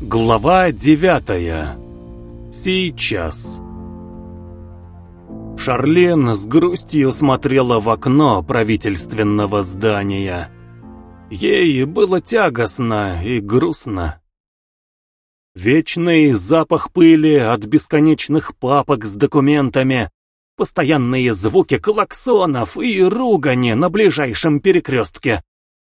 Глава девятая. Сейчас. Шарлен с грустью смотрела в окно правительственного здания. Ей было тягостно и грустно. Вечный запах пыли от бесконечных папок с документами, постоянные звуки клаксонов и ругани на ближайшем перекрестке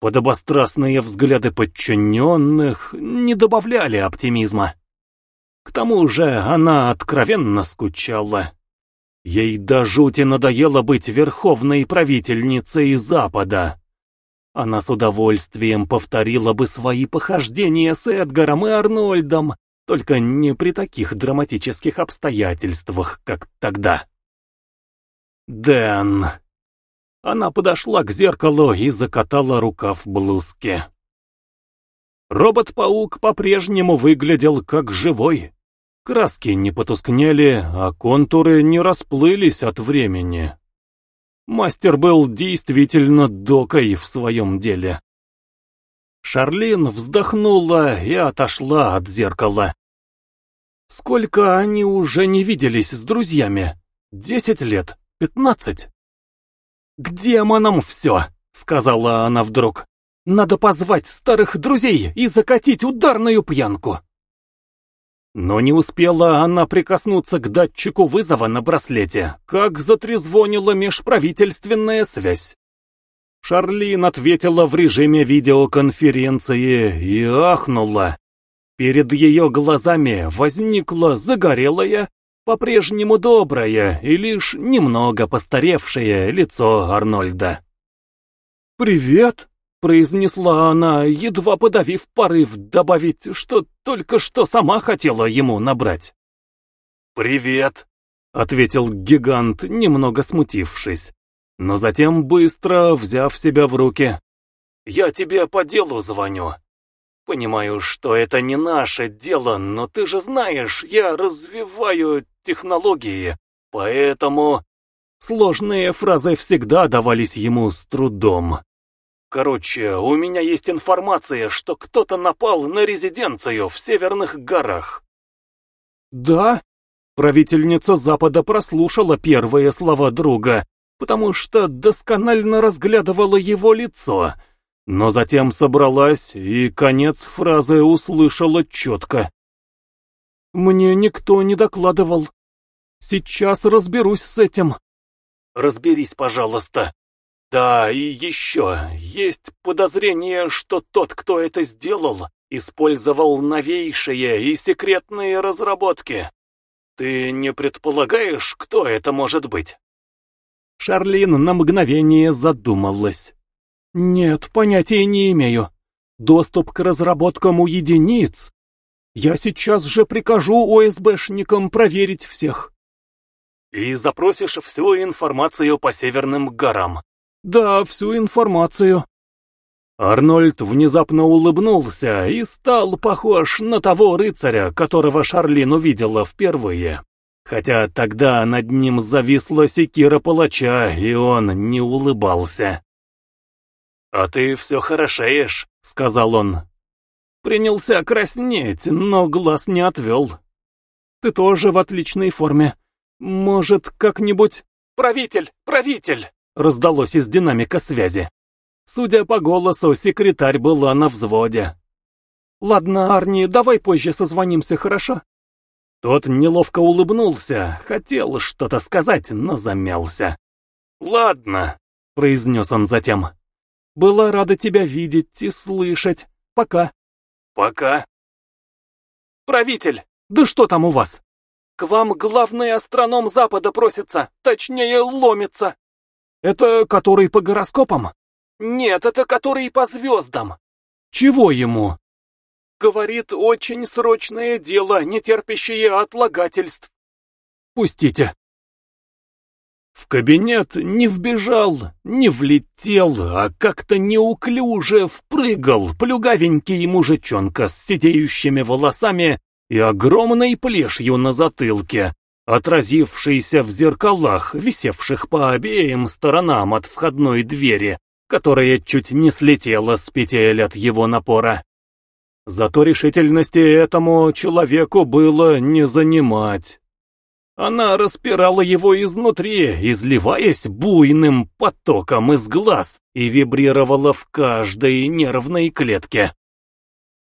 Подобострастные взгляды подчиненных не добавляли оптимизма. К тому же она откровенно скучала. Ей до жути надоело быть верховной правительницей Запада. Она с удовольствием повторила бы свои похождения с Эдгаром и Арнольдом, только не при таких драматических обстоятельствах, как тогда. Дэн. Она подошла к зеркалу и закатала рукав блузки. Робот-паук по-прежнему выглядел как живой. Краски не потускнели, а контуры не расплылись от времени. Мастер был действительно докой в своем деле. Шарлин вздохнула и отошла от зеркала. Сколько они уже не виделись с друзьями? Десять лет? Пятнадцать? «К демонам все!» — сказала она вдруг. «Надо позвать старых друзей и закатить ударную пьянку!» Но не успела она прикоснуться к датчику вызова на браслете, как затрезвонила межправительственная связь. Шарлин ответила в режиме видеоконференции и ахнула. Перед ее глазами возникла загорелая, по-прежнему доброе и лишь немного постаревшее лицо Арнольда. «Привет!» — произнесла она, едва подавив порыв добавить, что только что сама хотела ему набрать. «Привет!» — ответил гигант, немного смутившись, но затем быстро взяв себя в руки. «Я тебе по делу звоню. Понимаю, что это не наше дело, но ты же знаешь, я развиваю технологии, поэтому... Сложные фразы всегда давались ему с трудом. Короче, у меня есть информация, что кто-то напал на резиденцию в Северных горах. Да? Правительница Запада прослушала первые слова друга, потому что досконально разглядывала его лицо, но затем собралась и конец фразы услышала четко. «Мне никто не докладывал. Сейчас разберусь с этим. Разберись, пожалуйста. Да, и еще, есть подозрение, что тот, кто это сделал, использовал новейшие и секретные разработки. Ты не предполагаешь, кто это может быть? Шарлин на мгновение задумалась. Нет, понятия не имею. Доступ к разработкам у единиц. Я сейчас же прикажу ОСБшникам проверить всех. И запросишь всю информацию по Северным горам. Да, всю информацию. Арнольд внезапно улыбнулся и стал похож на того рыцаря, которого Шарлин увидела впервые. Хотя тогда над ним зависла секира палача, и он не улыбался. «А ты все хорошеешь», — сказал он. Принялся краснеть, но глаз не отвел. «Ты тоже в отличной форме. «Может, как-нибудь...» «Правитель! Правитель!» раздалось из динамика связи. Судя по голосу, секретарь была на взводе. «Ладно, Арни, давай позже созвонимся, хорошо?» Тот неловко улыбнулся, хотел что-то сказать, но замялся. «Ладно», — произнес он затем. «Была рада тебя видеть и слышать. Пока». «Пока». «Правитель, да что там у вас?» «К вам главный астроном Запада просится, точнее ломится». «Это который по гороскопам?» «Нет, это который по звездам». «Чего ему?» «Говорит, очень срочное дело, не терпящее отлагательств». «Пустите». В кабинет не вбежал, не влетел, а как-то неуклюже впрыгал плюгавенький мужичонка с сидеющими волосами и огромной плешью на затылке, отразившейся в зеркалах, висевших по обеим сторонам от входной двери, которая чуть не слетела с петель от его напора. Зато решительности этому человеку было не занимать. Она распирала его изнутри, изливаясь буйным потоком из глаз и вибрировала в каждой нервной клетке.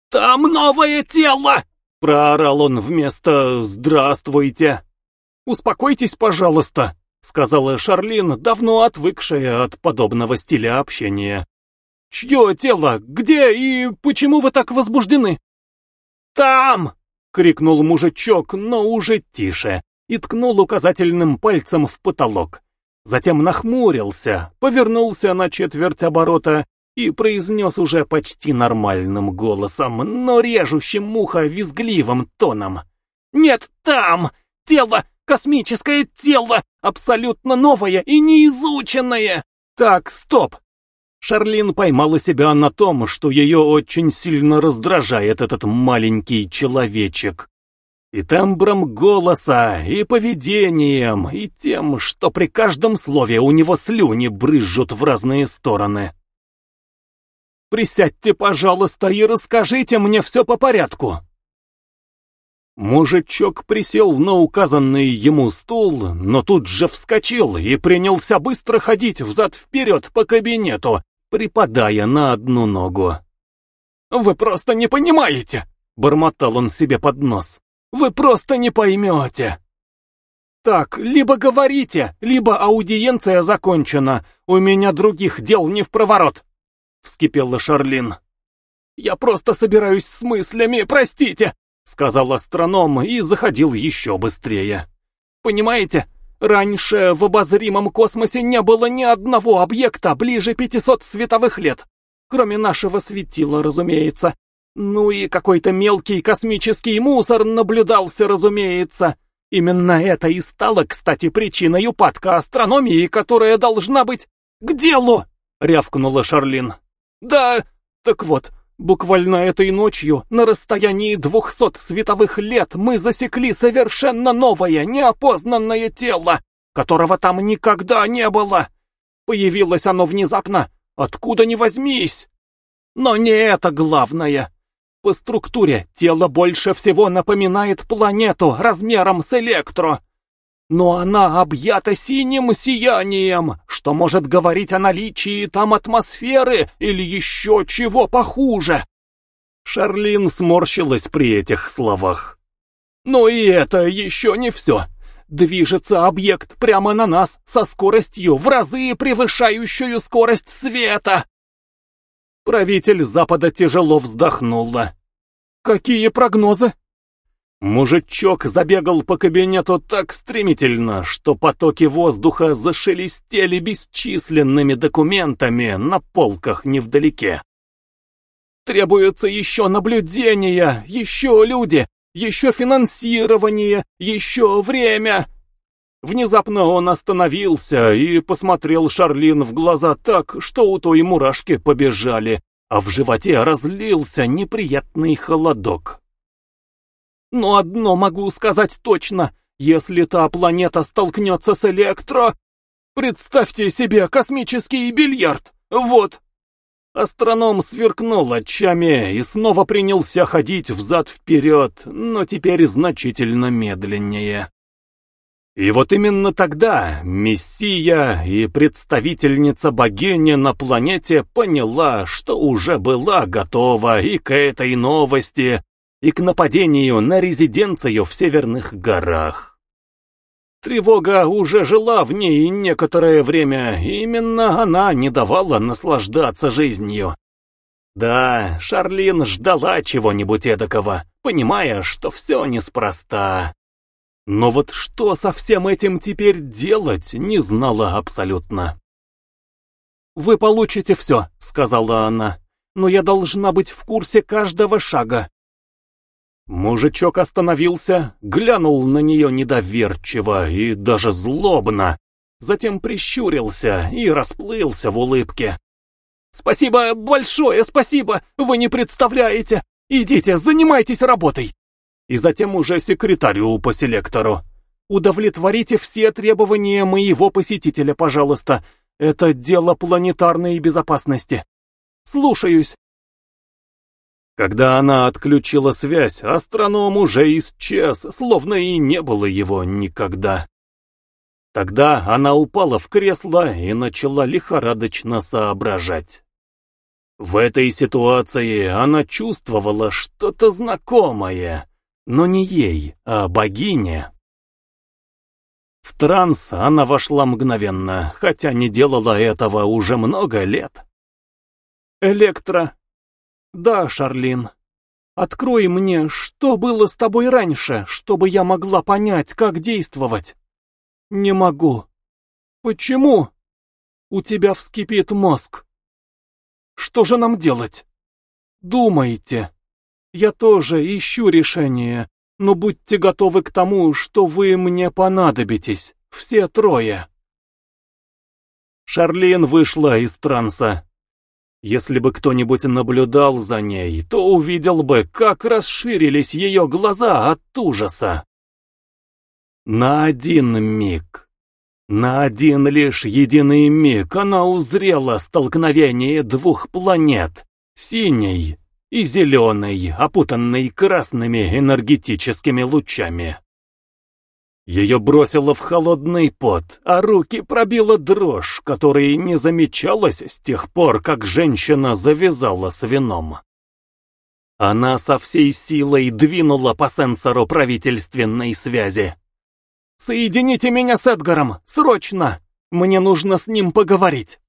«Там новое тело!» — проорал он вместо «здравствуйте». «Успокойтесь, пожалуйста», — сказала Шарлин, давно отвыкшая от подобного стиля общения. «Чье тело? Где и почему вы так возбуждены?» «Там!» — крикнул мужичок, но уже тише, и ткнул указательным пальцем в потолок. Затем нахмурился, повернулся на четверть оборота и произнес уже почти нормальным голосом, но режущим муха визгливым тоном. «Нет, там! Тело! Космическое тело! Абсолютно новое и неизученное! Так, стоп! Шарлин поймала себя на том, что ее очень сильно раздражает этот маленький человечек. И тембром голоса, и поведением, и тем, что при каждом слове у него слюни брызжут в разные стороны. «Присядьте, пожалуйста, и расскажите мне все по порядку». Мужичок присел на указанный ему стул, но тут же вскочил и принялся быстро ходить взад-вперед по кабинету, припадая на одну ногу. «Вы просто не понимаете!» — бормотал он себе под нос. «Вы просто не поймете!» «Так, либо говорите, либо аудиенция закончена. У меня других дел не в проворот!» — вскипела Шарлин. «Я просто собираюсь с мыслями, простите!» — сказал астроном и заходил еще быстрее. «Понимаете, Раньше в обозримом космосе не было ни одного объекта ближе 500 световых лет. Кроме нашего светила, разумеется. Ну и какой-то мелкий космический мусор наблюдался, разумеется. Именно это и стало, кстати, причиной упадка астрономии, которая должна быть... «К делу!» — рявкнула Шарлин. «Да, так вот, Буквально этой ночью, на расстоянии двухсот световых лет, мы засекли совершенно новое, неопознанное тело, которого там никогда не было. Появилось оно внезапно, откуда ни возьмись. Но не это главное. По структуре тело больше всего напоминает планету размером с электро но она объята синим сиянием, что может говорить о наличии там атмосферы или еще чего похуже. Шарлин сморщилась при этих словах. Но и это еще не все. Движется объект прямо на нас со скоростью в разы превышающую скорость света. Правитель Запада тяжело вздохнула. «Какие прогнозы?» Мужичок забегал по кабинету так стремительно, что потоки воздуха зашелестели бесчисленными документами на полках невдалеке. Требуется еще наблюдение, еще люди, еще финансирование, еще время. Внезапно он остановился и посмотрел Шарлин в глаза так, что у той мурашки побежали, а в животе разлился неприятный холодок. Но одно могу сказать точно. Если та планета столкнется с Электро... Представьте себе космический бильярд. Вот. Астроном сверкнул очами и снова принялся ходить взад-вперед, но теперь значительно медленнее. И вот именно тогда Мессия и представительница богини на планете поняла, что уже была готова и к этой новости, и к нападению на резиденцию в Северных горах. Тревога уже жила в ней некоторое время, именно она не давала наслаждаться жизнью. Да, Шарлин ждала чего-нибудь эдакого, понимая, что все неспроста. Но вот что со всем этим теперь делать, не знала абсолютно. «Вы получите все», — сказала она, — «но я должна быть в курсе каждого шага. Мужичок остановился, глянул на нее недоверчиво и даже злобно, затем прищурился и расплылся в улыбке. «Спасибо большое, спасибо! Вы не представляете! Идите, занимайтесь работой!» И затем уже секретарю по селектору. «Удовлетворите все требования моего посетителя, пожалуйста. Это дело планетарной безопасности. Слушаюсь!» Когда она отключила связь, астроном уже исчез, словно и не было его никогда. Тогда она упала в кресло и начала лихорадочно соображать. В этой ситуации она чувствовала что-то знакомое, но не ей, а богине. В транс она вошла мгновенно, хотя не делала этого уже много лет. «Электро!» «Да, Шарлин. Открой мне, что было с тобой раньше, чтобы я могла понять, как действовать?» «Не могу». «Почему?» «У тебя вскипит мозг». «Что же нам делать?» «Думайте. Я тоже ищу решение, но будьте готовы к тому, что вы мне понадобитесь, все трое». Шарлин вышла из транса. Если бы кто-нибудь наблюдал за ней, то увидел бы, как расширились ее глаза от ужаса. На один миг, на один лишь единый миг она узрела столкновение двух планет, синей и зеленой, опутанной красными энергетическими лучами. Ее бросило в холодный пот, а руки пробила дрожь, которой не замечалась с тех пор, как женщина завязала с вином. Она со всей силой двинула по сенсору правительственной связи. «Соедините меня с Эдгаром! Срочно! Мне нужно с ним поговорить!»